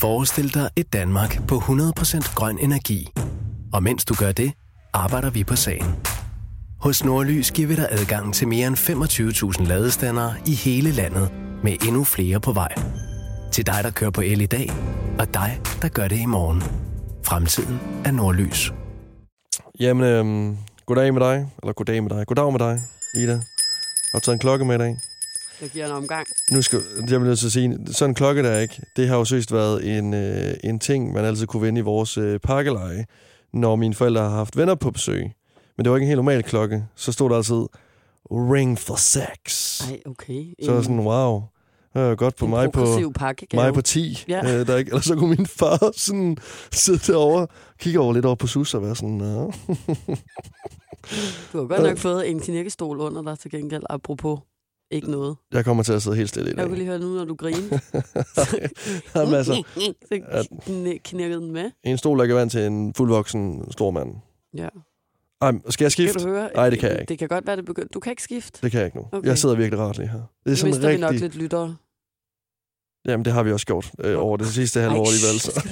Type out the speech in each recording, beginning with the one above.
Forestil dig et Danmark på 100% grøn energi. Og mens du gør det, arbejder vi på sagen. Hos Nordlys giver vi dig adgang til mere end 25.000 ladestandere i hele landet, med endnu flere på vej. Til dig, der kører på el i dag, og dig, der gør det i morgen. Fremtiden er Nordlys. Jamen, øhm, goddag med dig. Eller goddag med dig. Goddag med dig, Ida. Har du taget en klokke med i dag? Jeg giver en omgang. Nu skal jeg nødt til at sige, sådan en klokke der ikke, det har jo søst været en, øh, en ting, man altid kunne vinde i vores øh, parkeleje, når mine forældre har haft venner på besøg. Men det var ikke en helt normal klokke. Så stod der altid, ring for sex. Ej, okay. Så var sådan, wow. Det er godt på en mig på, pakkegave. mig på 10. Ja. Øh, der ikke, eller så kunne min far sådan sidde derovre, kigge over lidt over på sus og være sådan, Nå. Du har godt nok fået en knirkestol under dig til gengæld, apropos ikke noget. jeg kommer til at sidde helt stille i dag. Jeg kunne lige høre nu, når du griner. Jamen, altså, så kn- knirkede den med. en stol, der kan vant til en fuldvoksen stor mand. Ja. Ej, skal jeg skifte? Kan du høre? Nej, det kan jeg ikke. Det kan godt være, det begynder. Du kan ikke skifte. Det kan jeg ikke nu. Okay. Jeg sidder virkelig rart lige her. Det er sådan mister vi nok rigtig... lidt lyttere. Jamen, det har vi også gjort øh, over det sidste halve år alligevel. Så.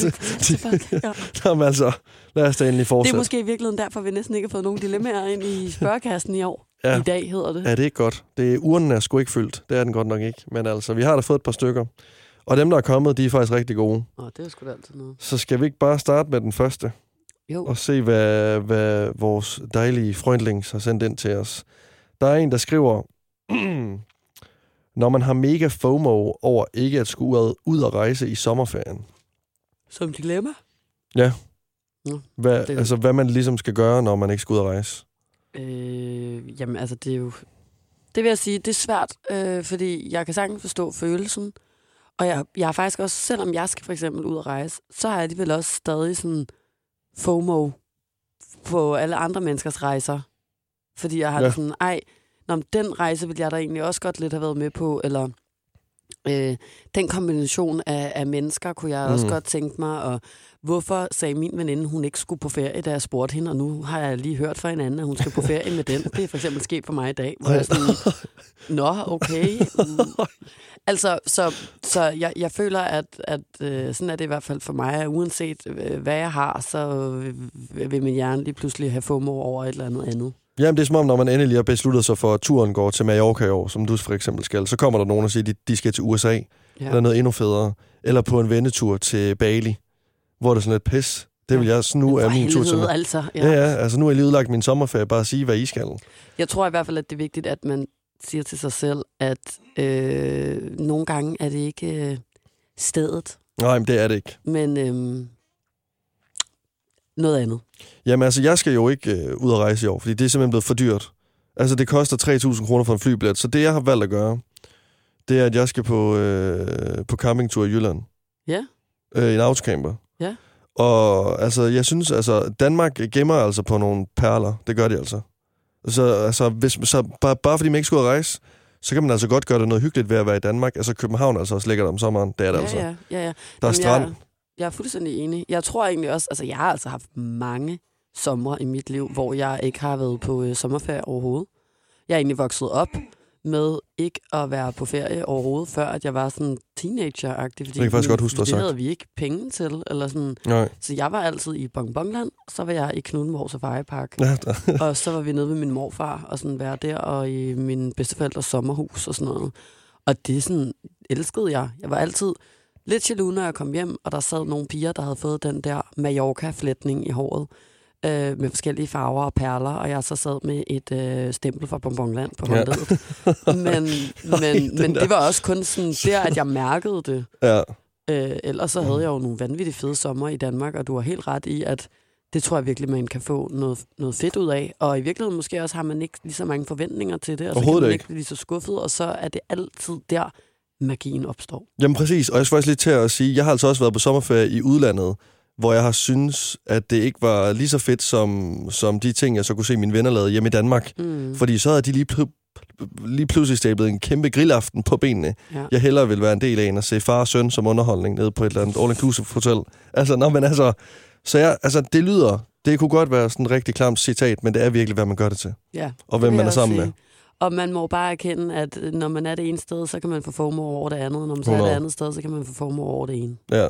Det, ja. Jamen altså, lad os da endelig det fortsætte. er måske i virkeligheden derfor, vi næsten ikke har fået nogen dilemmaer ind i spørgekassen i år. Ja. I dag hedder det. Ja, det er ikke godt. Det, urnen er sgu ikke fyldt. Det er den godt nok ikke. Men altså, vi har da fået et par stykker. Og dem, der er kommet, de er faktisk rigtig gode. Åh, det er sgu da altid noget. Så skal vi ikke bare starte med den første? Jo. Og se, hvad, hvad vores dejlige freundlings har sendt ind til os. Der er en, der skriver... Når man har mega FOMO over ikke at skulle ud- og rejse i sommerferien. Som dilemma? Hvad, Det- altså, hvad man ligesom skal gøre, når man ikke skal ud og rejse. Øh, jamen, altså, det er jo... Det vil jeg sige, det er svært, øh, fordi jeg kan sagtens forstå følelsen. Og jeg, jeg har faktisk også, selvom jeg skal for eksempel ud og rejse, så har jeg alligevel også stadig sådan FOMO på alle andre menneskers rejser. Fordi jeg har Ja. sådan, ej, Nå, den rejse vil jeg da egentlig også godt lidt have været med på, eller øh, den kombination af, af mennesker kunne jeg mm. også godt tænke mig, og hvorfor sagde min veninde, hun ikke skulle på ferie, da jeg spurgte hende, og nu har jeg lige hørt fra en anden, at hun skal på ferie med den. Det er for eksempel sket for mig i dag, hvor jeg er sådan, nå, okay. Mm. Altså, så, så jeg, jeg føler, at, at øh, sådan er det i hvert fald for mig, uanset øh, hvad jeg har, så øh, vil min hjerne lige pludselig have FOMO over et eller andet andet. Jamen, det er som om, når man endelig har besluttet sig for, at turen går til Mallorca i år, som du for eksempel skal, så kommer der nogen og siger, at de, de skal til USA. Ja. eller noget endnu federe, eller på en vendetur til Bali, hvor det er sådan lidt pis. Det vil jeg, så nu er min tur til altså. Ja. ja, ja, altså nu har jeg lige udlagt min sommerferie, bare at sige, hvad I skal. Jeg tror i hvert fald, at det er vigtigt, at man siger til sig selv, at øh, nogle gange er det ikke øh, stedet, Nej, men det er det ikke. men øh, noget andet. Jamen altså, jeg skal jo ikke øh, ud og rejse i år, fordi det er simpelthen blevet for dyrt. Altså, det koster 3.000 kroner for en flybillet, så det, jeg har valgt at gøre, det er, at jeg skal på, øh, på campingtur i Jylland. Ja. Øh, en autocamper. Ja. Og altså, jeg synes, altså, Danmark gemmer altså på nogle perler. Det gør de altså. Så, altså, hvis, så bare, bare fordi man ikke og rejse, så kan man altså godt gøre det noget hyggeligt ved at være i Danmark. Altså, København er altså også lækkert om sommeren. Det er det ja, altså. ja, ja, ja. Der er Jamen, strand. Jeg, jeg er fuldstændig enig. Jeg tror egentlig også, altså jeg har altså haft mange sommer i mit liv, hvor jeg ikke har været på øh, sommerferie overhovedet. Jeg er egentlig vokset op med ikke at være på ferie overhovedet, før at jeg var sådan teenager-agtig. Fordi kan jeg faktisk vi- godt huske, du har sagt. havde vi ikke penge til. Eller sådan. Nej. Så jeg var altid i Bonbonland, så var jeg i Knuddenborg Safari-park. Ja, og så var vi nede ved min morfar og sådan være der, og i min bedsteforældres sommerhus og sådan noget. Og det sådan, elskede jeg. Jeg var altid lidt jaloux, når jeg kom hjem, og der sad nogle piger, der havde fået den der Mallorca-flætning i håret øh, med forskellige farver og perler, og jeg så sad med et øh, stempel fra Bonbonland på Ja. håndledet. men men, men der- det var også kun sådan der, at jeg mærkede det. ja. Øh, ellers så havde jeg jo nogle vanvittigt fede sommer i Danmark, og du har helt ret i, at det tror jeg virkelig, man kan få noget, noget fedt ud af. Og i virkeligheden måske også har man ikke lige så mange forventninger til det, og så kan man ikke. ikke blive så skuffet, og så er det altid der, magien opstår. Jamen præcis, og jeg skal faktisk lige til at sige, jeg har altså også været på sommerferie i udlandet, hvor jeg har synes, at det ikke var lige så fedt som, som de ting, jeg så kunne se mine venner lavede hjemme i Danmark. Mm. Fordi så havde de lige, pl- lige pludselig stablet en kæmpe grillaften på benene. Ja. Jeg hellere vil være en del af en at se far og søn som underholdning nede på et eller andet all-inclusive hotel. Altså, nå, men altså, så jeg, altså, det lyder, det kunne godt være sådan en rigtig klamt citat, men det er virkelig, hvad man gør det til. ja. Og hvem man er sammen sige. med. Og man må bare erkende, at øh, når man er det ene sted, så kan man få FOMO over det andet. Når man så er det 100. andet sted, så kan man få FOMO over det ene. Ja.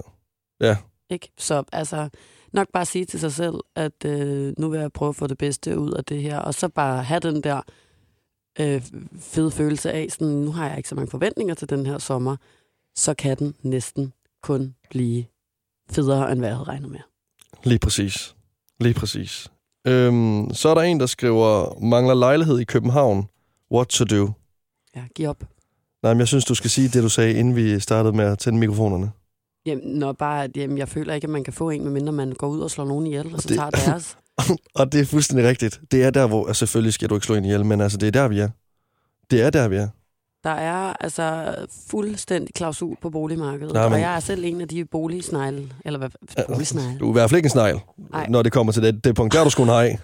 Ja. Ikke? Så altså, nok bare sige til sig selv, at øh, nu vil jeg prøve at få det bedste ud af det her, og så bare have den der øh, fede følelse af, sådan, nu har jeg ikke så mange forventninger til den her sommer, så kan den næsten kun blive federe, end hvad jeg havde regnet med. Lige præcis. Lige præcis. Øhm, så er der en, der skriver, mangler lejlighed i København. What to do? Ja, giv op. Nej, men jeg synes, du skal sige det, du sagde, inden vi startede med at tænde mikrofonerne. Jamen, når bare, at, jamen, jeg føler ikke, at man kan få en, medmindre man går ud og slår nogen ihjel, og så Det- tager deres. Og det er fuldstændig rigtigt. Det er der, hvor... Altså, selvfølgelig skal du ikke slå en ihjel, men altså, det er der, vi er. Det er der, vi er. Der er altså fuldstændig klausul på boligmarkedet, Nej, men- og jeg er selv en af de boligsnegle, eller hvad, boligsnegle. Du er i hvert fald ikke en snegl, når det kommer til det, det punkt. Der er du sgu en hej.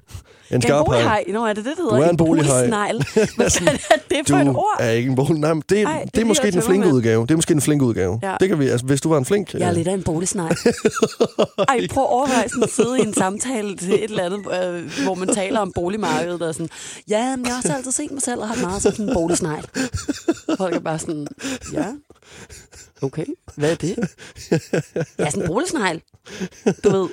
En En skarp hej. bolighej? Nå, er det det, det hedder? Du er en bolighaj. Hvad er det for et Du ord? er ikke en bolig. Nej, men det, Ej, det, det er måske den flinke udgave. Det er måske den flinke udgave. Ja. Det kan vi, altså, hvis du var en flink... Jeg er øh, lidt af en boligsnegl. Ej, prøv at overveje sådan at sidde i en samtale til et eller andet, øh, hvor man taler om boligmarkedet, og sådan, ja, men jeg har også altid set mig selv og har meget sådan en boligsnegl. Folk er bare sådan, ja, okay, hvad er det? Jeg er sådan en boligsnegl. Du ved.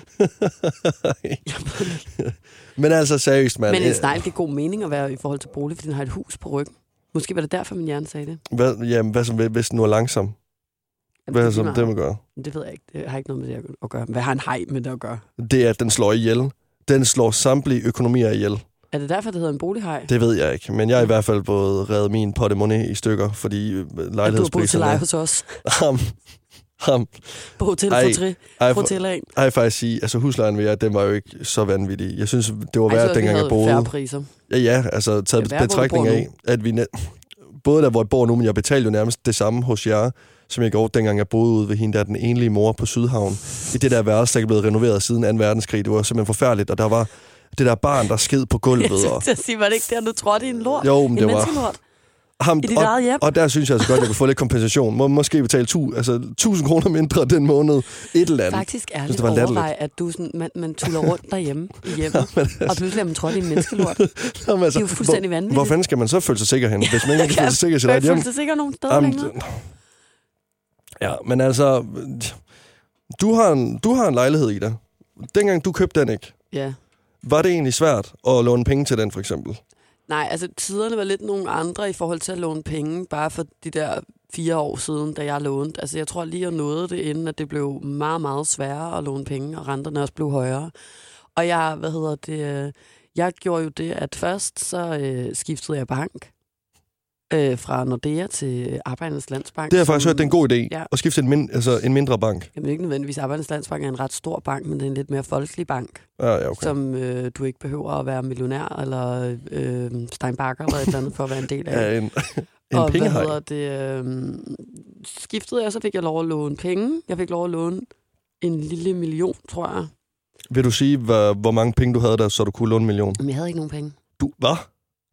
Men altså, seriøst, mand. Men en snegl giver god mening at være i forhold til bolig, fordi den har et hus på ryggen. Måske var det derfor, min hjerne sagde det. Hvad, jamen, hvad så, hvis den nu er langsom? Jamen, Hvad det, så lige det meget. med gøre? det ved jeg ikke. Det har ikke noget med det at gøre. Hvad har en hej med det at gøre? Det er, at den slår ihjel. Den slår samtlige økonomier ihjel. Er det derfor, det hedder en bolighej? Det ved jeg ikke, men jeg har i hvert fald både reddet min portemonnaie i stykker, fordi øh, At du har boet til leje hos os. Ham, På Hotel Ej, Fortri. ej, jeg faktisk sige, altså huslejen ved jeg, den var jo ikke så vanvittig. Jeg synes, det var værd, vi dengang jeg boede. priser. Ja, ja, altså taget du betragtning af, at vi... Både der, hvor jeg bor nu, men jeg betalte jo nærmest det samme hos jer, som jeg gjorde, dengang jeg boede ude ved hende der, den enlige mor på Sydhavn. I det der værelse, der ikke blevet renoveret siden 2. verdenskrig. Det var simpelthen forfærdeligt, og der var det der barn, der sked på Jeg gulvet. Og, skulle til at sige, var det ikke der, du trådte i en lort? jo, men en det var... Ham, i dit og, eget hjem? og der synes jeg altså godt, at jeg kunne få lidt kompensation. Må, måske betale tu, altså, 1000 kroner mindre den måned. Et eller andet. Faktisk ærligt det var latterligt. overvej, at du sådan, man, man tuller rundt derhjemme i hjemmet, og pludselig er man trådt i en menneskelort. Jamen, altså, Det er jo fuldstændig hvor, vanvittigt. hvor fanden skal man så føle sig sikker hen, hvis man ikke kan føle sig sikker i sit eget hjem? føler sig sikkert nogen steder Jamen, længere. det- Ja, men altså, du har, en, du har en lejlighed i dig. Dengang du købte den ikke, Ja. var det egentlig svært at låne penge til den, for eksempel? Nej, altså tiderne var lidt nogle andre i forhold til at låne penge, bare for de der fire år siden, da jeg lånte. Altså jeg tror lige, jeg nåede det, inden at det blev meget, meget sværere at låne penge, og renterne også blev højere. Og jeg, hvad hedder det, øh, jeg gjorde jo det, at først så øh, skiftede jeg bank øh, fra Nordea til Arbejdernes Landsbank. Det har jeg faktisk hørt, det er en god idé Ja. at skifte en, min, altså en mindre bank. Jamen ikke nødvendigvis Arbejdernes Landsbank er en ret stor bank, men det er en lidt mere folkelig bank, Ja, ja, okay. som øh, du ikke behøver at være millionær eller øh, Steinbacher eller et eller andet for at være en del af. Ja, en, en og hvad pengehej. hedder det? Øh, skiftede jeg, så fik jeg lov at låne penge. Jeg fik lov at låne en lille million, tror jeg. Vil du sige, hvor, hvor mange penge du havde der, så du kunne låne en million? Men jeg havde ikke nogen penge. Du, hvad?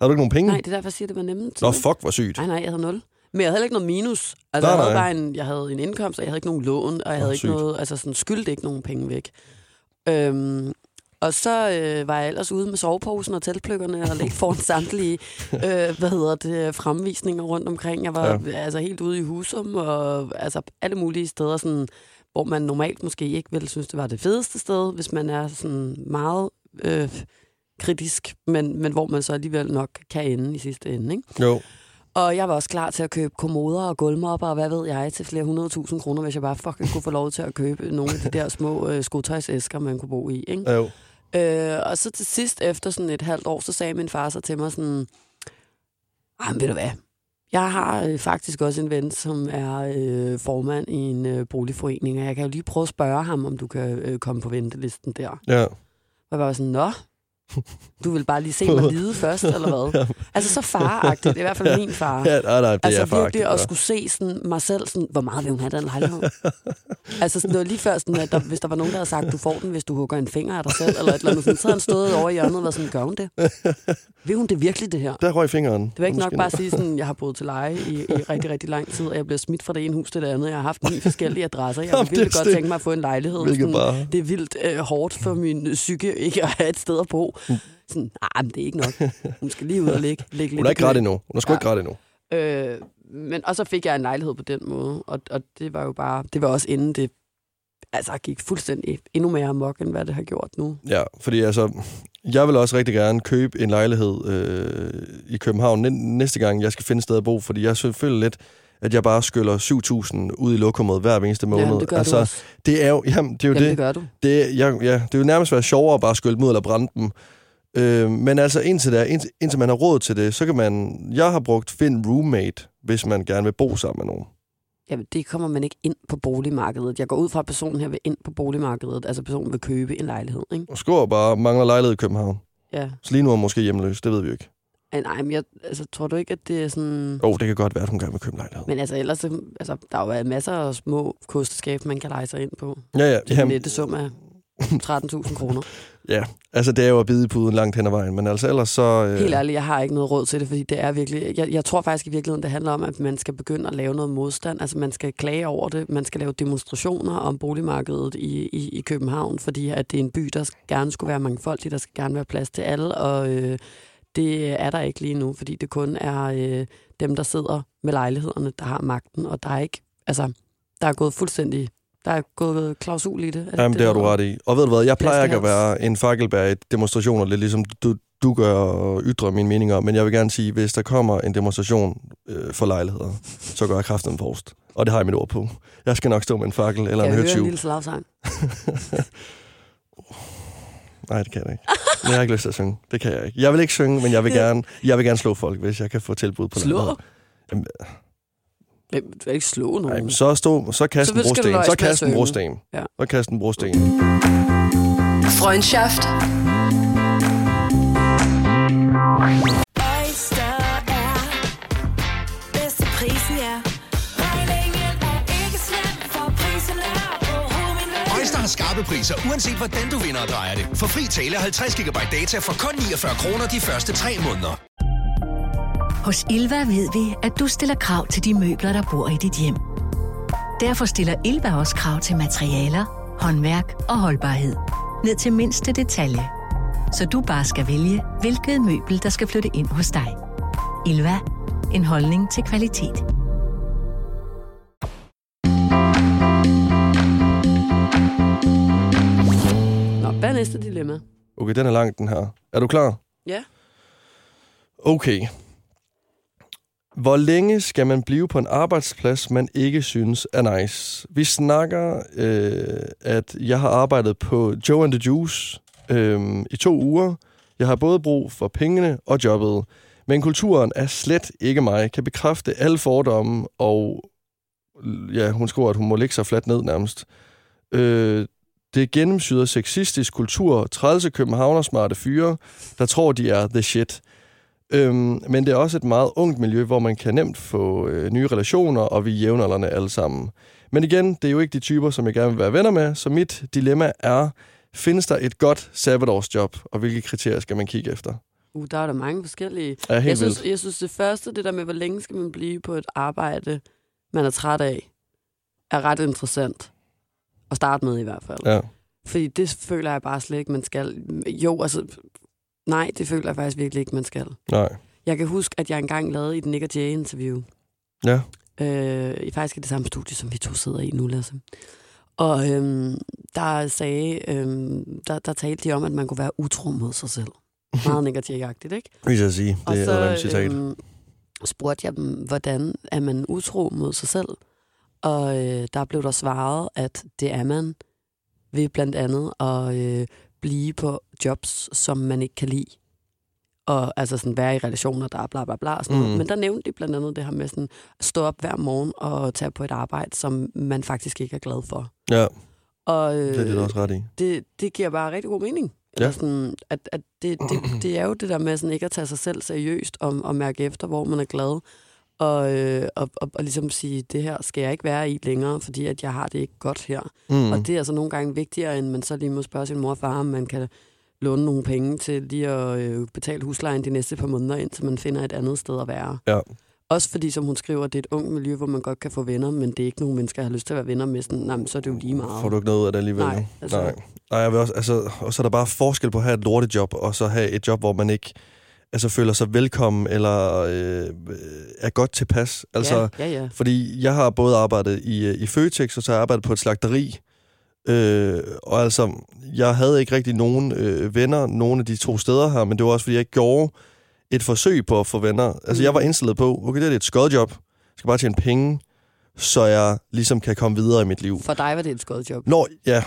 Har du ikke nogen penge? Nej, det er derfor, jeg siger, det var nemt. Nå, fuck, hvor sygt. Nej, nej, jeg havde nul. Men jeg havde ikke noget minus. Altså, Nej, jeg, havde nej. bare en, jeg havde en indkomst, og jeg havde ikke nogen lån, og jeg havde ikke sygt. noget, altså sådan, skyldte ikke nogen penge væk. Øhm, og så øh, var jeg ellers ude med soveposen og teltpløkkerne og lægge foran samtlige øh, hvad hedder det, fremvisninger rundt omkring. Jeg var ja. altså helt ude i Husum og altså alle mulige steder, sådan, hvor man normalt måske ikke ville synes, det var det fedeste sted, hvis man er sådan meget øh, kritisk, men, men hvor man så alligevel nok kan ende i sidste ende. Ikke? Jo. Og jeg var også klar til at købe kommoder og gulvmopper og hvad ved jeg til flere hundrede tusind kroner, hvis jeg bare fucking kunne få lov til at købe nogle af de der små øh, skotøjsæsker, man kunne bo i. Ikke? Jo. Øh, og så til sidst, efter sådan et halvt år, så sagde min far så til mig sådan, ah, men ved du hvad, jeg har øh, faktisk også en ven, som er øh, formand i en øh, boligforening, og jeg kan jo lige prøve at spørge ham, om du kan øh, komme på ventelisten der. Ja. Og jeg var sådan, nå, du vil bare lige se mig lide først, eller hvad? Altså så faragtigt, det er i hvert fald min far. ja nej, nej, det altså er virkelig at skulle se sådan, mig selv, sådan, hvor meget vil hun have den lejlighed? altså sådan, det var lige før, sådan, at der, hvis der var nogen, der havde sagt, du får den, hvis du hugger en finger af dig selv, eller et eller andet, sådan, så havde han stået over i hjørnet og været sådan, gør hun det? Vil hun det virkelig, det her? Der røg fingeren. Det var ikke nok bare at sige sådan, jeg har boet til leje i, i rigtig, rigtig lang tid, og jeg bliver smidt fra det ene hus til det andet. Jeg har haft ni forskellige adresser. Jeg Jamen, vil virkelig det er godt tænke mig at få en lejlighed. Sådan, det er vildt øh, hårdt for min psyke ikke at have et sted at bo. Sådan, ah, men det er ikke nok. Hun skal lige ud og ligge, ligge Hun lidt er i ikke ret endnu. Hun er sgu Ja. ikke ret endnu. Øh, men, og så fik jeg en lejlighed på den måde, og, og det var jo bare, det var også inden det altså gik fuldstændig endnu mere amok, end hvad det har gjort nu. Ja, fordi altså, jeg vil også rigtig gerne købe en lejlighed øh, i København næste gang, jeg skal finde et sted at bo, fordi jeg føler lidt, at jeg bare skyller 7.000 ud i lokummet hver eneste måned. Jamen, det gør altså, du også. Det er jo, jamen, det er jo Jamen, det. det gør du. Det, er- jeg, ja, det jo nærmest være sjovere at bare skylle dem ud eller brænde dem. Øh, men altså indtil, der, indtil, indtil man har råd til det, så kan man... Jeg har brugt Find Roommate, hvis man gerne vil bo sammen med nogen. Jamen, det kommer man ikke ind på boligmarkedet. Jeg går ud fra, at personen her vil ind på boligmarkedet. Altså, personen vil købe en lejlighed, ikke? Og Skår bare mangler lejlighed i København. Ja. Så lige nu er måske hjemløs, det ved vi ikke. Ej, Nej, men jeg, altså, tror du ikke, at det er sådan... Åh, oh, det kan godt være, at hun gerne vil købe lejlighed. Men altså, ellers, så- altså, der er jo masser af små kosteskab, man kan lege sig ind på. Ja, ja. Det er en nette sum af 13.000 kroner. ja. Altså, det er jo at bide i puden langt hen ad vejen. Men altså, ellers så... Øh, Helt ærligt, jeg har ikke noget råd til det, fordi det er virkelig... Jeg, jeg tror faktisk i virkeligheden, det handler om, at man skal begynde at lave noget modstand. Altså, man skal klage over det. Man skal lave demonstrationer om boligmarkedet i, i, i København, fordi at det er en by, der gerne skulle være mangfoldig, der skal gerne være plads til alle, og øh, det er der ikke lige nu, fordi det kun er øh, dem, der sidder med lejlighederne, der har magten, og der er ikke... Altså, der er gået fuldstændig... Der er gået klausul i det. Jamen, det har du ret i. Og ved du hvad, jeg plejer ikke at være en fakkelbær i demonstrationer, lidt ligesom du, du gør og ytrer mine meninger, men jeg vil gerne sige, hvis der kommer en demonstration øh, for lejligheder, så gør jeg kraften forrest. Og det har jeg mit ord på. Jeg skal nok stå med en fakkel eller Kan en jeg høre en lille slagsang? Nej, det kan jeg ikke. Men jeg har ikke lyst til at synge. Det kan jeg ikke. Jeg vil ikke synge, men jeg vil gerne, jeg vil gerne slå folk, hvis jeg kan få tilbud på Slå? lejligheder. Jamen, Hvem- Du kan ikke slå nogen. Nej, så, stå, så kast Så en brosten. Så kast en brosten. Ja. Så kast en brosten. Freundschaft. Skarpe priser, uanset hvordan du vinder og drejer det. For fri tale 50 GB data for kun 49 kroner de første 3 måneder. Hos Ilva ved vi, at du stiller krav til de møbler, der bor i dit hjem. Derfor stiller Ilva også krav til materialer, håndværk og holdbarhed. Ned til mindste detalje. Så du bare skal vælge, hvilket møbel, der skal flytte ind hos dig. Ilva. En holdning til kvalitet. Næste dilemma? Okay, den er lang, den her. Er du klar? Ja. Okay. Hvor længe skal man blive på en arbejdsplads, man ikke synes er nice? Vi snakker, øh, at jeg har arbejdet på Joe and the Juice øh, i to uger. Jeg har både brug for pengene og jobbet. Men kulturen er slet ikke mig. Kan bekræfte alle fordomme, og ja, hun skriver, at hun må lægge sig fladt ned nærmest. Øh, det gennemsyder sexistisk kultur, trælse københavner smarte fyre, der tror, de er the shit. Øhm, men det er også et meget ungt miljø, hvor man kan nemt få øh, nye relationer, og vi er jævnaldrende alle sammen. Men igen, det er jo ikke de typer, som jeg gerne vil være venner med, så mit dilemma er, findes der et godt sabbatårsjob, og hvilke kriterier skal man kigge efter? Uh, der er der mange forskellige. Er helt Jeg synes, vildt. jeg synes, det første, det der med, hvor længe skal man blive på et arbejde, man er træt af, er ret interessant. At starte med i hvert fald. Ja. Fordi det føler jeg bare slet ikke, man skal. Jo, altså, nej, det føler jeg faktisk virkelig ikke, man skal. Nej. Jeg kan huske, at jeg engang lavede i et Nick og Jay-interview. Ja. Øh, i faktisk i det samme studie, som vi to sidder i nu, Lasse. Og øhm, der sagde, øhm, der, der talte de om, at man kunne være utro mod sig selv. Meget og Jay-agtigt, ikke? Vil jeg sige. Og Det så er et citat. øhm, spurgte jeg dem, hvordan er man utro mod sig selv? Og øh, der blev der svaret, at det er man ved blandt andet at øh, blive på jobs, som man ikke kan lide. Og altså sådan være i relationer, der er bla bla bla. Og sådan Mm. noget. Men der nævnte de blandt andet det her med sådan, at stå op hver morgen og tage på et arbejde, som man faktisk ikke er glad for. Ja, Og, øh, det er det også ret i. det, det giver bare rigtig god mening. Ja. Eller sådan, at, at det, det, det er jo det der med sådan ikke at tage sig selv seriøst og, og mærke efter, hvor man er glad. Og, øh, og, og, og ligesom sige, det her skal jeg ikke være i længere, fordi at jeg har det ikke godt her. Mm. Mm. Og det er altså nogle gange vigtigere, end man så lige må spørge sin mor og far, om man kan låne nogle penge til lige at øh, betale huslejen de næste par måneder, indtil man finder et andet sted at være. Ja. Også fordi, som hun skriver, det er et ungt miljø, hvor man godt kan få venner, men det er ikke nogen mennesker, jeg har lyst til at være venner med. Sådan, nej, men så er det jo lige meget. Får du ikke noget ud af det alligevel? Nej, altså- Nej. Nej, jeg vil også, altså, og så er der bare forskel på at have et lortejob, og så have et job, hvor man ikke altså, føler sig velkommen, eller øh, er godt tilpas. Altså, ja, ja, ja. Fordi jeg har både arbejdet i, øh, i Føtex, og så har jeg arbejdet på et slagteri. Øh, og altså, jeg havde ikke rigtig nogen øh, venner, nogen af de to steder her, men det var også, fordi jeg ikke gjorde et forsøg på at få venner. Altså, jeg var indstillet på, okay, det er et skodjob. Jeg skal bare tjene penge, så jeg ligesom kan komme videre i mit liv. For dig var det et skodjob. Nå, ja,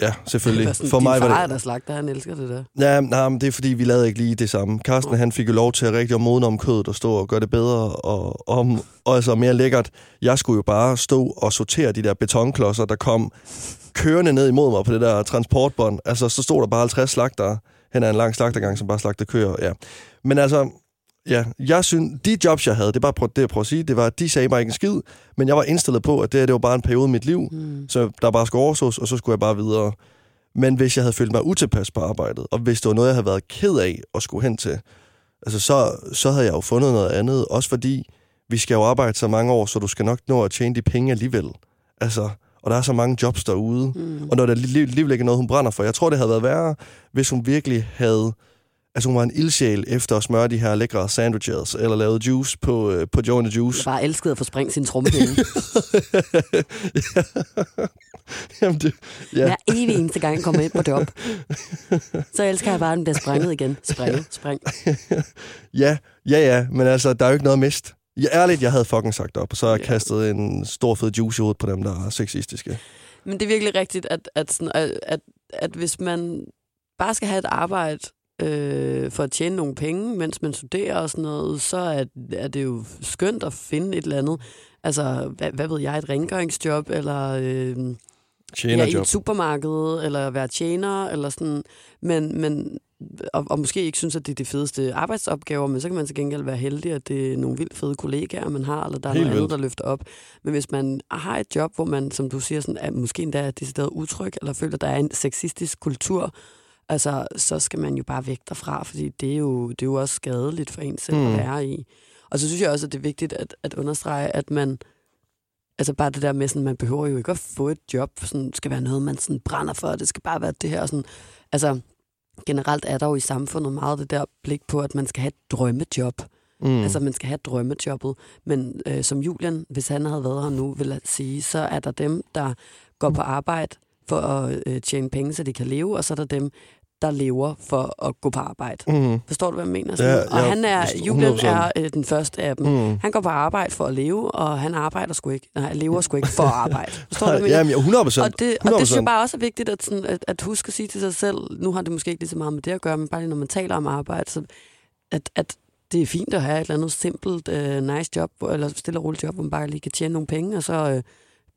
ja, selvfølgelig. Sådan, For mig far var det... der slagter, han elsker det der. Ja, nej, men det er fordi, vi lavede ikke lige det samme. Carsten, han fik jo lov til at rigtig modne om kødet og stå og gøre det bedre og, og, og altså mere lækkert. Jeg skulle jo bare stå og sortere de der betonklodser, der kom kørende ned imod mig på det der transportbånd. Altså, så stod der bare 50 slagter hen ad en lang slagtergang, som bare slagte køer. Ja. Men altså, ja, jeg synes, de jobs, jeg havde, det er bare prøv- det, jeg prøver at sige, det var, at de sagde mig ikke en skid, men jeg var indstillet på, at det, her, det var bare en periode i mit liv, Mm. så der bare skulle oversås, og så skulle jeg bare videre. Men hvis jeg havde følt mig utilpas på arbejdet, og hvis det var noget, jeg havde været ked af at skulle hen til, altså så, så havde jeg jo fundet noget andet. Også fordi, vi skal jo arbejde så mange år, så du skal nok nå at tjene de penge alligevel. Altså, og der er så mange jobs derude. Mm. Og når der li- alligevel ikke er noget, hun brænder for. Jeg tror, det havde været værre, hvis hun virkelig havde... Altså, hun var en ildsjæl efter at smøre de her lækre sandwiches, eller lavet juice på, øh, på Joe the Jeg Juice. bare elskede at få sprængt sin trommepinde. Jamen, det, ja. Ja. Hver evig eneste gang, jeg kommer ind på job. Så elsker jeg bare, at den bliver sprænget igen. Springe, spring. Ja, ja, ja, men altså, der er jo ikke noget at miste. Ja, ærligt, jeg havde fucking sagt op, og så har jeg Ja. kastet en stor fed juice i hovedet på dem, der er sexistiske. Men det er virkelig rigtigt, at, at, sådan, at, at, at hvis man bare skal have et arbejde øh, for at tjene nogle penge, mens man studerer og sådan noget, så er, er det jo skønt at finde et eller andet. Altså, hvad, hvad ved jeg, et rengøringsjob, eller øh, ja, i et supermarked, eller være tjener, eller sådan. Men, men og, og måske ikke synes, at det er de fedeste arbejdsopgaver, men så kan man til gengæld være heldig, at det er nogle vildt fede kollegaer, man har, eller der er Helt noget andet, vildt. der løfter op. Men hvis man har et job, hvor man, som du siger, sådan, er måske endda er decideret utryg, eller føler, at der er en sexistisk kultur, altså, så skal man jo bare væk derfra, fordi det er jo, det er jo også skadeligt for en selv Mm. at være i. Og så synes jeg også, at det er vigtigt at, at understrege, at man, altså bare det der med, sådan, man behøver jo ikke at få et job, sådan, skal være noget, man sådan brænder for, det skal bare være det her, sådan, altså, generelt er der jo i samfundet meget det der blik på, at man skal have et drømmejob. Mm. Altså, man skal have drømmejobbet. Men øh, som Julian, hvis han havde været her nu, vil jeg sige, så er der dem, der går på arbejde for at øh, tjene penge, så de kan leve, og så er der dem, der lever for at gå på arbejde. Mm. Forstår du, hvad jeg mener? Ja, og ja, han er, 100%. Julian er øh, den første af dem. Mm. Han går på arbejde for at leve, og han arbejder sgu ikke. Nej, lever sgu ikke for at arbejde. Forstår du, hvad jeg mener? Jamen, 100 procent. Og det, og det synes 100%. jeg bare også er vigtigt at, sådan, at, at huske at sige til sig selv, nu har det måske ikke lige så meget med det at gøre, men bare lige når man taler om arbejde, så at, at det er fint at have et eller andet simpelt, uh, nice job, eller stille og roligt job, hvor man bare lige kan tjene nogle penge, og så uh,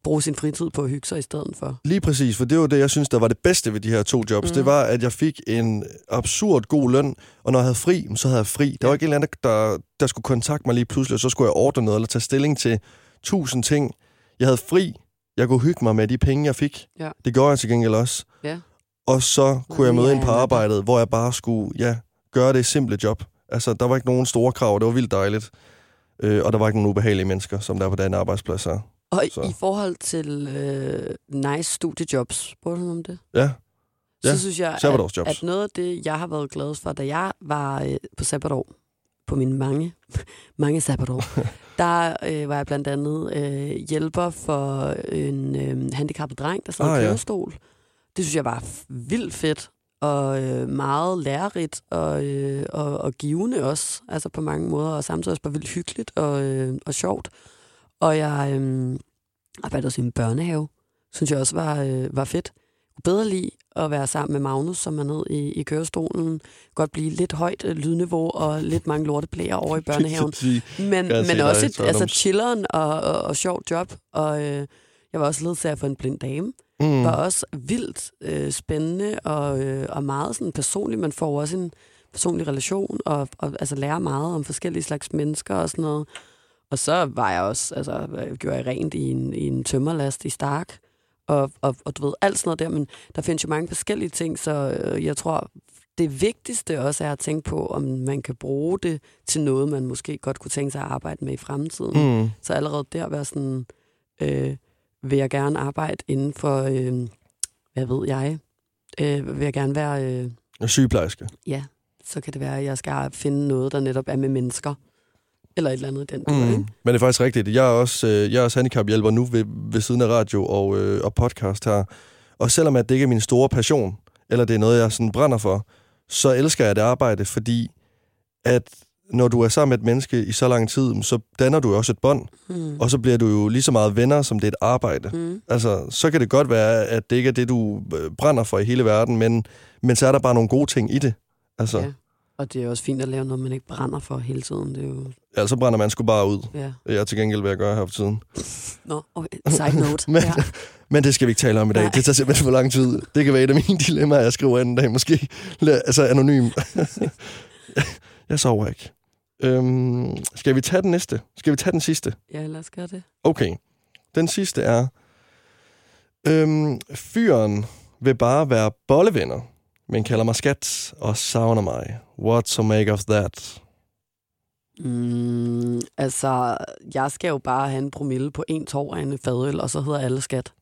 bruge sin fritid på at hygge sig i stedet for. Lige præcis, for det var det, jeg synes, der var det bedste ved de her to jobs. Mm. Det var, at jeg fik en absurd god løn, og når jeg havde fri, så havde jeg fri. Der var ikke en eller anden, der, der skulle kontakte mig lige pludselig, og så skulle jeg ordne noget, eller tage stilling til tusind ting. Jeg havde fri. Jeg kunne hygge mig med de penge, jeg fik. Ja. Det gjorde jeg til gengæld også. Ja. Og så kunne jeg møde ind på ja. arbejdet, hvor jeg bare skulle ja, gøre det simple job. Altså, der var ikke nogen store krav, det var vildt dejligt. Øh, og der var ikke nogen ubehagelige mennesker, som der er på den arbejdsplads her. Og Så. i forhold til øh, nice studiejobs, spurgte du om det? Ja, Ja, Så synes jeg, at, at noget af det, jeg har været glad for, da jeg var øh, på sabbatår, på mine mange, mange sabbatår, der øh, var jeg blandt andet øh, hjælper for en øh, handicappet dreng, der sad Ah, i ja. kørestol. Det synes jeg var vildt fedt og øh, meget lærerigt og, øh, og, og givende også, altså på mange måder, og samtidig også bare vildt hyggeligt og, øh, og sjovt. Og jeg øh, arbejdede også i en børnehave, synes jeg også var, øh, var fedt. Bedre lige at være sammen med Magnus, som er nede i, i kørestolen. Godt blive lidt højt øh, lydniveau og lidt mange lorteblæer over i børnehaven. Men, men også et altså, chilleren og, og, og sjovt job. Og øh, jeg var også ledsager for en blind dame. mm. Var også vildt øh, spændende og, øh, og meget sådan personligt. Man får også en personlig relation og, og altså, lærer meget om forskellige slags mennesker og sådan noget. Og så var jeg også, altså, øh, gjorde jeg rent i en, i en tømmerlast i Stark. Og, og, og du ved, alt sådan noget der, men der findes jo mange forskellige ting, så øh, jeg tror, det vigtigste også er at tænke på, om man kan bruge det til noget, man måske godt kunne tænke sig at arbejde med i fremtiden. Mm. Så allerede der være sådan, øh, vil jeg gerne arbejde inden for, øh, hvad ved jeg, øh, vil jeg gerne være, øh, Sygeplejerske. ja, så kan det være, at jeg skal finde noget, der netop er med mennesker. Eller et eller andet i den. Mm. Mm. Ikke? Men det er faktisk rigtigt. Jeg er også, øh, jeg er også handicaphjælper nu ved, ved siden af radio og, øh, og podcast her. Og selvom at det ikke er min store passion, eller det er noget, jeg sådan brænder for, så elsker jeg det arbejde, fordi at når du er sammen med et menneske i så lang tid, så danner du jo også et bånd, Mm. og så bliver du jo lige så meget venner, som det er et arbejde. Mm. Altså, så kan det godt være, at det ikke er det, du øh, brænder for i hele verden, men, men så er der bare nogle gode ting i det. Altså, Ja. Ja. Og det er også fint at lave noget, man ikke brænder for hele tiden. Det er jo, altså brænder man sgu bare ud. ja. Jeg er til gengæld ved at gøre her for tiden. Nå, okay. side note. Men- ja. Men det skal vi ikke tale om i dag. Nej. Det tager simpelthen for lang tid. Det kan være et af mine dilemmaer, jeg skriver anden dag måske. Altså anonym. jeg sover ikke. Øhm, skal vi tage den næste? Skal vi tage den sidste? ja, lad os gøre det. Okay. Den sidste er... Øhm, fyren vil bare være bollevenner, men kalder mig skat og savner mig. What to make of that? Mm, altså, jeg skal jo bare have en promille på en tår af en fadøl, og så hedder alle skat.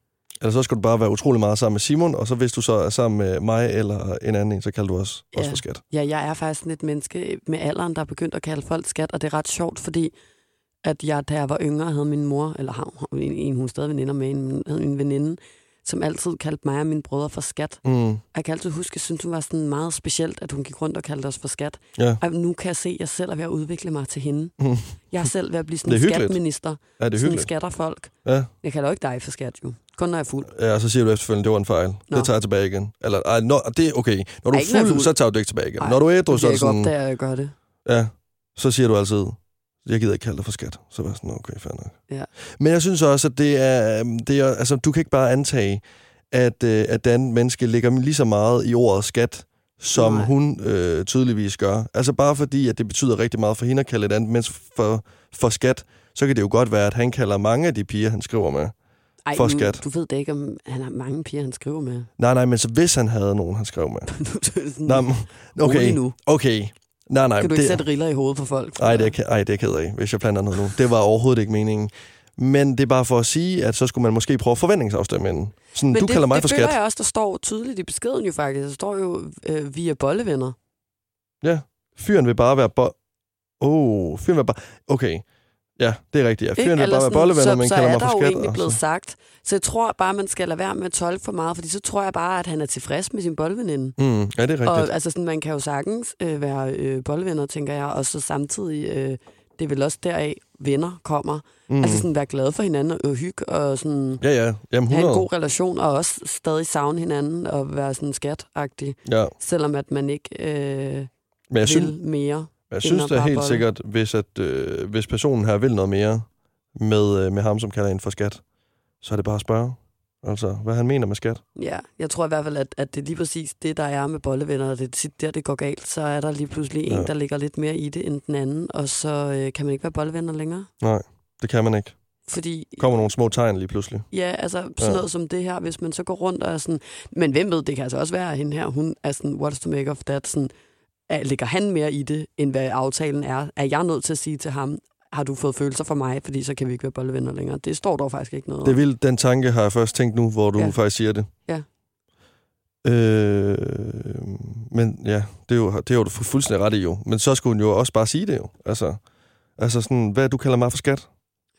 Eller så skal du bare være utrolig meget sammen med Simon, og så hvis du så er sammen med mig eller en anden en, så kalder du os Ja. også for skat. Ja, jeg er faktisk et menneske med alderen, der er begyndt at kalde folk skat, og det er ret sjovt, fordi at jeg, da jeg var yngre, havde min mor, eller har en, en hun stadig veninder med, en, havde en veninde, som altid kaldte mig og mine brødre for skat. Mm. Jeg kan altid huske, at jeg synes, hun var sådan meget specielt, at hun gik rundt og kaldte os for skat. Ja. Og nu kan jeg se, at jeg selv er ved at udvikle mig til hende. Mm. Jeg er selv ved at blive sådan en er skatminister. Er det sådan hyggeligt? skatter folk. Ja. Jeg kalder jo ikke dig for skat, jo. Kun når jeg er fuld. Ja, og så siger du efterfølgende, det var en fejl. Nå. Det tager jeg tilbage igen. Eller, ej, nå, det er okay. Når du er jeg er fuld, fuld. så tager du det ikke tilbage igen. Ej, Når du er ædru, så er er det sådan... da jeg gør det. Ja, så siger du altid, jeg gider ikke kalde dig for skat. Så var jeg sådan, okay, fair nok. Ja. Men jeg synes også, at det er, øhm, det er altså, du kan ikke bare antage, at, øh, at andet menneske ligger lige så meget i ordet skat, som Nej. hun øh, tydeligvis gør. Altså bare fordi, at det betyder rigtig meget for hende at kalde et andet menneske for, for skat, så kan det jo godt være, at han kalder mange af de piger, han skriver med. Ej, For nu- skat. Du ved da ikke, om han har mange piger, han skriver med. Nej, nej, men så hvis han havde nogen, han skrev med. Nu er sådan, Nej, okay, nu. okay. Nej, nej. Kan du ikke det, sætte riller i hovedet på folk? ej, det er, ej, det er ked af, hvis jeg planter noget nu. Det var overhovedet ikke meningen. Men det er bare for at sige, at så skulle man måske prøve forventningsafstemme inden. Sådan, Men du det, kalder mig det for skat. jeg også, der står tydeligt i beskeden jo faktisk. Der står jo, øh, vi er bollevenner. Fyren vil bare være bo... Oh, fyren vil bare... Okay. Ja, det er rigtigt. Ja. Fyren Ikke? vil bare være bollevenner, så, men så kalder er mig der for jo skat. egentlig og blevet så- sagt. Så jeg tror bare, man skal lade være med at tolke for meget, fordi så tror jeg bare, at han er tilfreds med sin bolleveninde. Mm, ja, det er rigtigt. Og altså, sådan, man kan jo sagtens øh, være øh, bollevenner, tænker jeg, og så samtidig, øh, det er vel også deraf, venner kommer. mm. Altså sådan være glade for hinanden og hygge og sådan Ja, ja. Jamen, have 100. en god relation, og også stadig savne hinanden og være sådan skatagtig, Ja. selvom at man ikke øh, Men jeg vil synes, mere. jeg synes bare helt bolle. sikkert, hvis, at, øh, hvis personen her vil noget mere med, øh, med ham, som kalder ind for skat, så er det bare at spørge. Altså, hvad han mener med skat. Ja, jeg tror i hvert fald, at, at det er lige præcis det, der er med bollevenner, og det er tit der, det går galt. Så er der lige pludselig en, Ja. der ligger lidt mere i det end den anden, og så øh, kan man ikke være bollevenner længere. Nej, det kan man ikke. Fordi, kommer nogle små tegn lige pludselig. ja, altså sådan Ja. noget som det her, hvis man så går rundt og er sådan, men hvem ved, det kan altså også være, at hende her, hun er sådan, what's to make of that, sådan, er, ligger han mere i det, end hvad aftalen er? Er jeg nødt til at sige til ham, har du fået følelser for mig, fordi så kan vi ikke være bollevenner længere. Det står der faktisk ikke noget Det vildt. Den tanke har jeg først tænkt nu, hvor du Ja. faktisk siger det. Ja. Øh, men ja, det er, jo, det er jo du fu- fuldstændig ret i jo. Men så skulle hun jo også bare sige det jo. Altså, altså sådan, hvad du kalder mig for skat?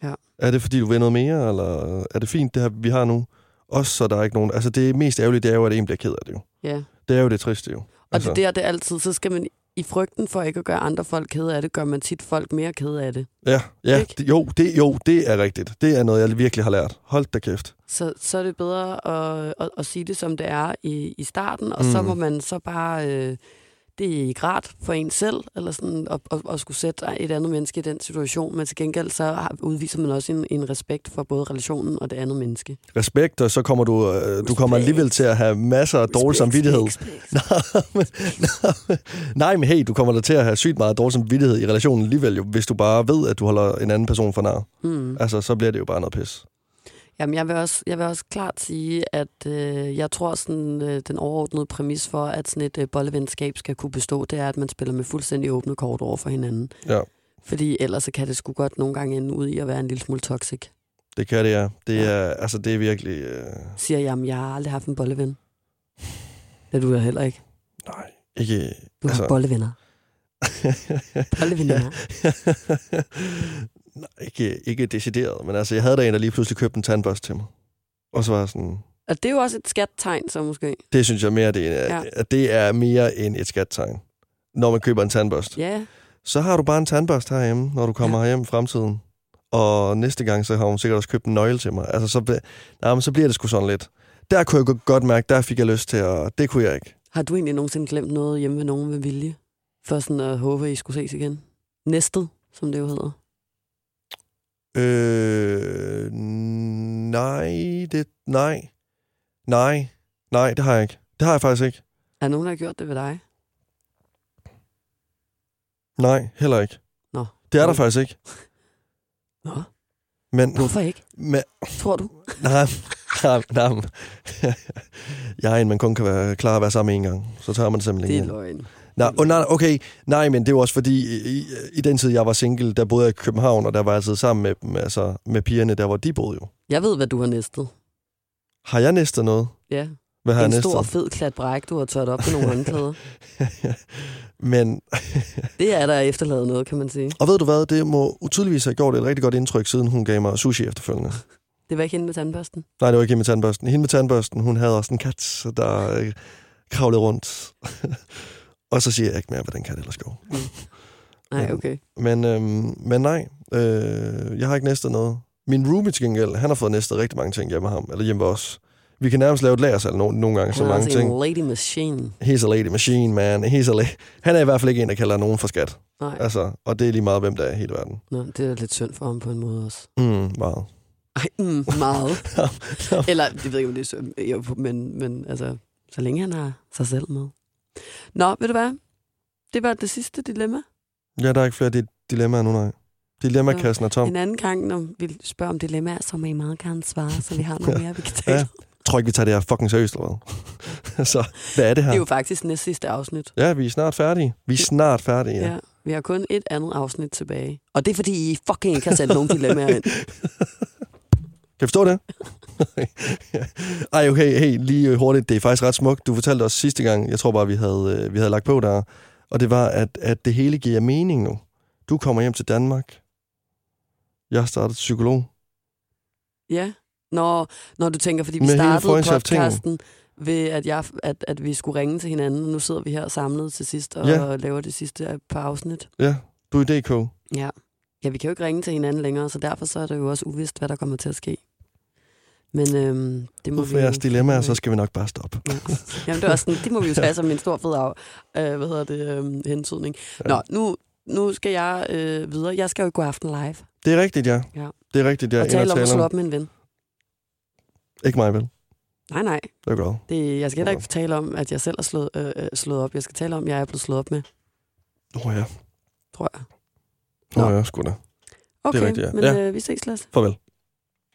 Ja. Er det fordi, du vil noget mere, eller er det fint, det her, vi har nu? Også så der er ikke nogen... Altså, det mest ærgerlige, det er jo, at en bliver ked af det jo. Ja. Det er jo det triste jo. Og altså, det der, det er altid, så skal man i frygten for ikke at gøre andre folk kede af det, gør man tit folk mere kede af det. Ja, ja det, jo, det, jo, det er rigtigt. Det er noget, jeg virkelig har lært. Hold da kæft. Så, så er det bedre at, at, at sige det, som det er i, i starten, og mm. så må man så bare... Øh, det er ikke rart for en selv, eller sådan, at, at, at skulle sætte et andet menneske i den situation, men til gengæld så udviser man også en, en respekt for både relationen og det andet menneske. Respekt, og så kommer du... Øh, du kommer alligevel til at have masser af dårlig samvittighed. Nej, men hey, du kommer da til at have sygt meget dårlig samvittighed i relationen alligevel, jo, hvis du bare ved, at du holder en anden person for nar. Mm. Altså, så bliver det jo bare noget pis. Jamen, jeg vil også, jeg vil også klart sige, at øh, jeg tror, sådan, øh, den overordnede præmis for, at sådan et øh, bollevenskab skal kunne bestå, det er, at man spiller med fuldstændig åbne kort over for hinanden. Ja, Fordi ellers så kan det sgu godt nogle gange ende ud i at være en lille smule toxic. det kan det, ja. Det Ja. er, altså, det er virkelig... Øh, Siger jeg, jamen, jeg har aldrig haft en bolleven. Det er du da heller ikke. nej, ikke... Du har Altså- bollevenner. Bolleveninder. Nej, ikke, ikke decideret, men altså, jeg havde da en, der lige pludselig købte en tandbørste til mig. Og så var jeg sådan, Og det er jo også et skattegn, så måske. Det synes jeg mere, det er, Ja. at det er mere end et skattegn. Når man køber en tandbørste. Ja, Så har du bare en tandbørste herhjemme, når du kommer Ja. hjem i fremtiden. Og næste gang, så har hun sikkert også købt en nøgle til mig. Altså, så, nej, men så bliver det sgu sådan lidt. Der kunne jeg go- godt mærke, der fik jeg lyst til at... Det kunne jeg ikke. Har du egentlig nogensinde glemt noget hjemme ved nogen med vilje? For sådan at håbe, at I skulle ses igen? Næstet, som det jo hedder. Øh, nej, det... Nej. Nej. Nej, det har jeg ikke. Det har jeg faktisk ikke. Er nogen, der har gjort det ved dig? Nej, heller ikke. Nå. Det er der faktisk ikke. Nå, Men, hvorfor ikke? men Tror du? nej, nej, nej. jeg er en, man kun kan være klar at være sammen en gang. Så tager man det simpelthen Det er løgn. Nej, oh, nej, okay. Nej, men det jo også fordi, i, i den tid, jeg var single, der boede jeg i København, og der var jeg altid sammen med dem, altså med pigerne, der hvor de boede jo. Jeg ved, hvad du har næstet. Har jeg næstet noget? Ja, Hvad har en jeg stor næstet? fed klat bræk, du har tørt op med nogle håndklæder. men, Det er der efterladet noget, kan man sige. og ved du hvad, det må utydeligvis have gjort et rigtig godt indtryk, siden hun gav mig sushi efterfølgende. Det var ikke hende med tandbørsten. Nej, det var ikke hende med tandbørsten. Hende med tandbørsten, hun havde også en kat, der øh, kravlede rundt. Og så siger jeg ikke mere, hvad den kat ellers går. Nej, Ja. okay. Men, øhm, men nej, øh, jeg har ikke næstet noget. Min roomie til gengæld, han har fået næstet rigtig mange ting hjemme med ham, eller hjemme os. Vi kan nærmest lave et lagersalg nogle, nogle gange, så Han er mange altså ting. en lady machine. He's a lady machine, man. He's a la- han er i hvert fald ikke en, der kalder nogen for skat. Nej, Altså, og det er lige meget, hvem der er i hele verden. Nå, det er lidt synd for ham på en måde også. Mm, meget. Ej, mm, meget. Eller, det ved jeg ikke, om det er synd, jo, men, men altså, så længe han har sig selv med. Nå, ved du hvad? Det var det sidste dilemma. Ja, der er ikke flere di- dilemmaer nu, nej. Dilemmakassen er tom. En anden gang, når vi spørger om dilemmaer, så må I meget gerne svare, så vi har noget mere, vi kan tale Ja. Jeg tror ikke, vi tager det her fucking seriøst, eller hvad? så, hvad er det her? Det er jo faktisk næst sidste afsnit. Ja, vi er snart færdige. Vi er snart færdige, ja. Ja. Vi har kun et andet afsnit tilbage. Og det er, fordi I fucking ikke har sendt nogen dilemmaer ind. Kan du forstå det? Ej, okay, hey, lige hurtigt. Det er faktisk ret smukt. Du fortalte os sidste gang, jeg tror bare, vi havde, øh, vi havde lagt på der, og det var, at, at det hele giver mening nu. Du kommer hjem til Danmark. Jeg har startet psykolog. Ja. Når, når du tænker, fordi vi Med startede podcasten ved, at, jeg, at, at vi skulle ringe til hinanden, nu sidder vi her samlet til sidst og Ja. laver det sidste par afsnit. Ja, du er i DK. Ja. ja, vi kan jo ikke ringe til hinanden længere, så derfor så er det jo også uvist, hvad der kommer til at ske. Men øhm, det må Nu vi får jeres dilemmaer, så skal vi nok bare stoppe. Ja. Jamen, det, er også sådan, det må vi jo tage som en stor fed af, øh, hvad hedder det, øh, hentydning. Ja. Nå, nu, nu skal jeg øh, videre. Jeg skal jo gå aften live Det er rigtigt, ja. Ja. Det er rigtigt, ja. og tale om at slå op med en ven. Ikke mig, vel? Nej, nej. Det er godt. Det, jeg skal heller ikke tale om, at jeg selv er slået, øh, øh, slået op. Jeg skal tale om, at jeg er blevet slået op med, Åh oh, ja. tror jeg. Nå. oh, ja, sgu da. Okay, rigtigt, ja. men Ja. øh, vi ses, Lasse. Farvel.